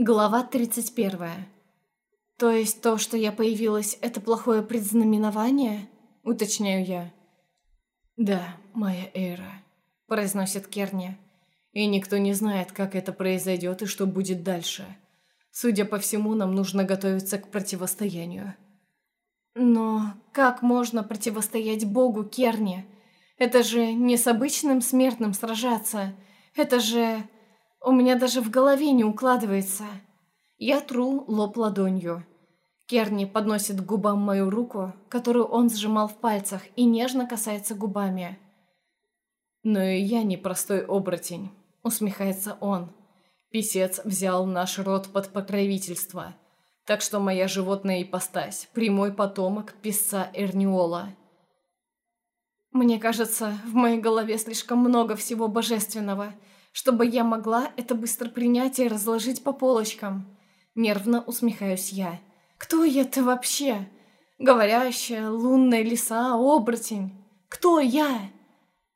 Глава 31. То есть то, что я появилась, это плохое предзнаменование? Уточняю я. Да, моя Эра, произносит Керни. И никто не знает, как это произойдет и что будет дальше. Судя по всему, нам нужно готовиться к противостоянию. Но как можно противостоять Богу Керни? Это же не с обычным смертным сражаться. Это же... У меня даже в голове не укладывается. Я тру лоб ладонью. Керни подносит к губам мою руку, которую он сжимал в пальцах, и нежно касается губами. «Но и я не простой оборотень», — усмехается он. «Песец взял наш род под покровительство, так что моя животная ипостась — прямой потомок песца Эрниола». Мне кажется, в моей голове слишком много всего божественного — чтобы я могла это быстро принять и разложить по полочкам. Нервно усмехаюсь я. Кто я-то вообще? Говорящая, лунная лиса, оборотень. Кто я?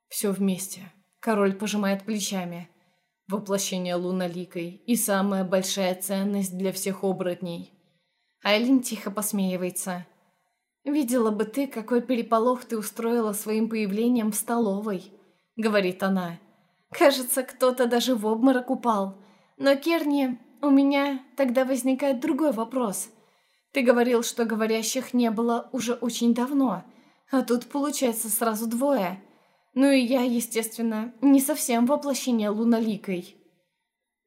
Все вместе. Король пожимает плечами. Воплощение луноликой и самая большая ценность для всех оборотней. Айлин тихо посмеивается. «Видела бы ты, какой переполох ты устроила своим появлением в столовой», — говорит она. Кажется, кто-то даже в обморок упал. Но, Керни, у меня тогда возникает другой вопрос. Ты говорил, что говорящих не было уже очень давно, а тут получается сразу двое. Ну и я, естественно, не совсем воплощение луноликой.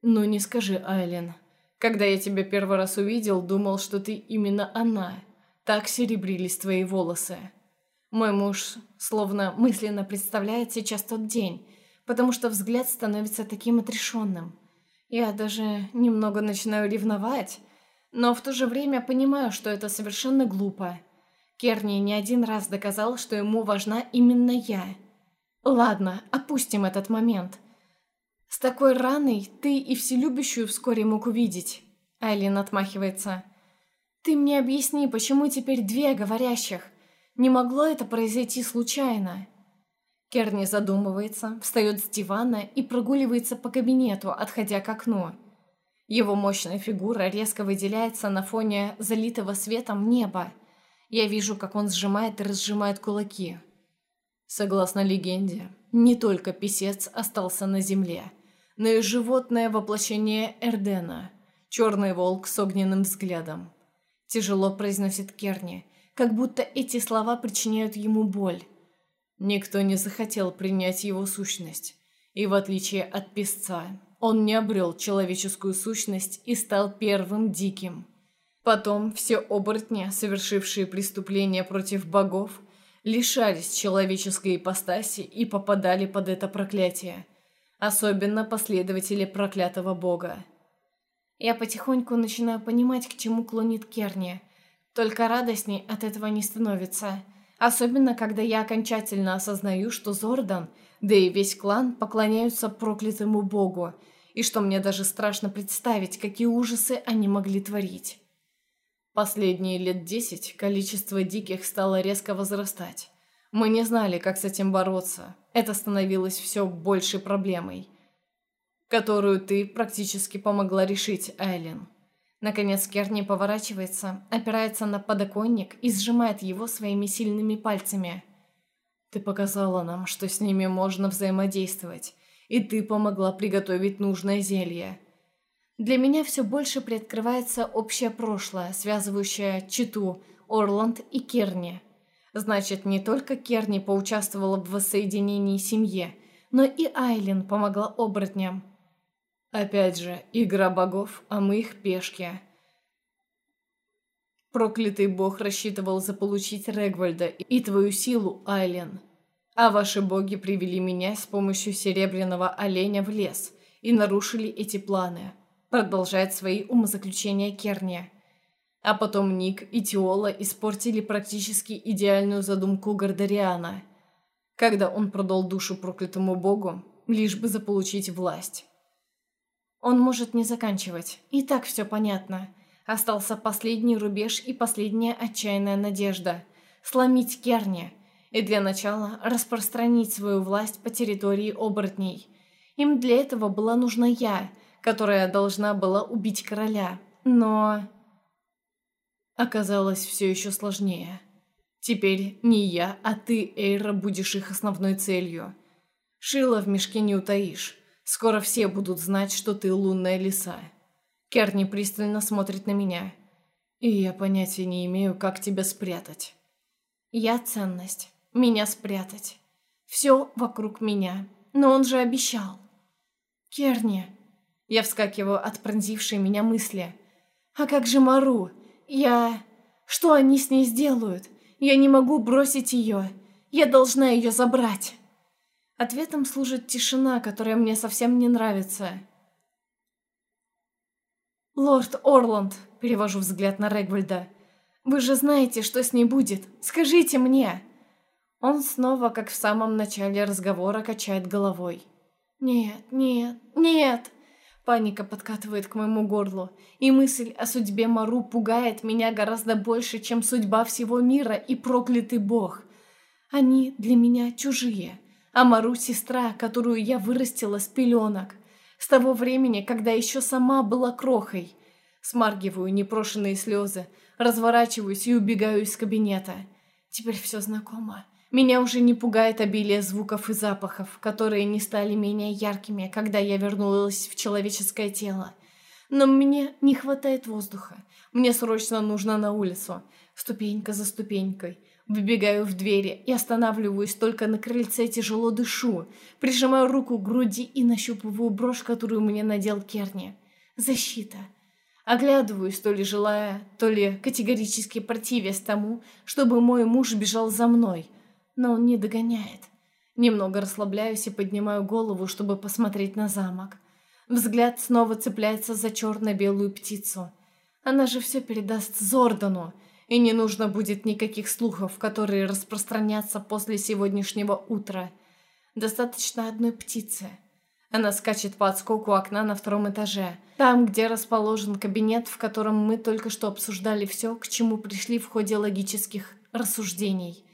Ну не скажи, Айлен. Когда я тебя первый раз увидел, думал, что ты именно она. Так серебрились твои волосы. Мой муж словно мысленно представляет сейчас тот день, потому что взгляд становится таким отрешенным. Я даже немного начинаю ревновать, но в то же время понимаю, что это совершенно глупо. Керни не один раз доказал, что ему важна именно я. Ладно, опустим этот момент. С такой раной ты и вселюбящую вскоре мог увидеть. Айлин отмахивается. Ты мне объясни, почему теперь две говорящих? Не могло это произойти случайно. Керни задумывается, встает с дивана и прогуливается по кабинету, отходя к окну. Его мощная фигура резко выделяется на фоне залитого светом неба. Я вижу, как он сжимает и разжимает кулаки. Согласно легенде, не только писец остался на земле, но и животное воплощение Эрдена, черный волк с огненным взглядом. Тяжело произносит Керни, как будто эти слова причиняют ему боль. Никто не захотел принять его сущность, и в отличие от песца, он не обрел человеческую сущность и стал первым диким. Потом все оборотни, совершившие преступления против богов, лишались человеческой ипостаси и попадали под это проклятие. Особенно последователи проклятого бога. Я потихоньку начинаю понимать, к чему клонит Керни. Только радостней от этого не становится – Особенно, когда я окончательно осознаю, что Зордан, да и весь клан поклоняются проклятому богу, и что мне даже страшно представить, какие ужасы они могли творить. Последние лет десять количество диких стало резко возрастать. Мы не знали, как с этим бороться. Это становилось все большей проблемой, которую ты практически помогла решить, Айлен. Наконец Керни поворачивается, опирается на подоконник и сжимает его своими сильными пальцами. «Ты показала нам, что с ними можно взаимодействовать, и ты помогла приготовить нужное зелье». Для меня все больше приоткрывается общее прошлое, связывающее Читу, Орланд и Керни. Значит, не только Керни поучаствовала в воссоединении семьи, но и Айлин помогла оборотням. Опять же, игра богов, а мы их пешки. Проклятый бог рассчитывал заполучить Регвальда и твою силу, Айлен. А ваши боги привели меня с помощью серебряного оленя в лес и нарушили эти планы. Продолжает свои умозаключения Керния. А потом Ник и Тиола испортили практически идеальную задумку Гордариана, когда он продал душу проклятому богу, лишь бы заполучить власть. Он может не заканчивать. И так все понятно. Остался последний рубеж и последняя отчаянная надежда. Сломить Керни. И для начала распространить свою власть по территории оборотней. Им для этого была нужна я, которая должна была убить короля. Но... Оказалось все еще сложнее. Теперь не я, а ты, Эйра, будешь их основной целью. Шила в мешке не утаишь. Скоро все будут знать, что ты лунная лиса. Керни пристально смотрит на меня. И я понятия не имею, как тебя спрятать. Я ценность. Меня спрятать. Все вокруг меня. Но он же обещал. Керни. Я вскакиваю от пронзившей меня мысли. А как же Мару? Я... Что они с ней сделают? Я не могу бросить ее. Я должна ее забрать. Ответом служит тишина, которая мне совсем не нравится. «Лорд Орланд», — перевожу взгляд на Регвальда, — «вы же знаете, что с ней будет. Скажите мне!» Он снова, как в самом начале разговора, качает головой. «Нет, нет, нет!» Паника подкатывает к моему горлу, и мысль о судьбе Мару пугает меня гораздо больше, чем судьба всего мира и проклятый бог. Они для меня чужие, а Мару — сестра, которую я вырастила с пеленок, с того времени, когда еще сама была крохой. Смаргиваю непрошенные слезы, разворачиваюсь и убегаю из кабинета. Теперь все знакомо. Меня уже не пугает обилие звуков и запахов, которые не стали менее яркими, когда я вернулась в человеческое тело. Но мне не хватает воздуха. Мне срочно нужно на улицу. Ступенька за ступенькой. Выбегаю в двери и останавливаюсь только на крыльце, тяжело дышу. Прижимаю руку к груди и нащупываю брошь, которую мне надел Керни. Защита. Оглядываюсь, то ли желая, то ли категорически противясь тому, чтобы мой муж бежал за мной – но он не догоняет. Немного расслабляюсь и поднимаю голову, чтобы посмотреть на замок. Взгляд снова цепляется за черно-белую птицу. Она же все передаст Зордану, и не нужно будет никаких слухов, которые распространятся после сегодняшнего утра. Достаточно одной птицы. Она скачет по отскоку окна на втором этаже, там, где расположен кабинет, в котором мы только что обсуждали все, к чему пришли в ходе логических рассуждений.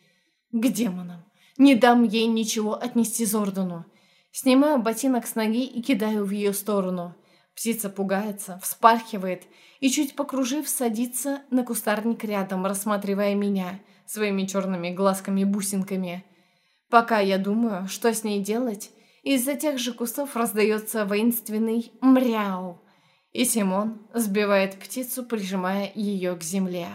К демонам. Не дам ей ничего отнести Зордану. Снимаю ботинок с ноги и кидаю в ее сторону. Птица пугается, вспархивает и, чуть покружив, садится на кустарник рядом, рассматривая меня своими черными глазками-бусинками. Пока я думаю, что с ней делать, из-за тех же кустов раздается воинственный «мряу», и Симон сбивает птицу, прижимая ее к земле.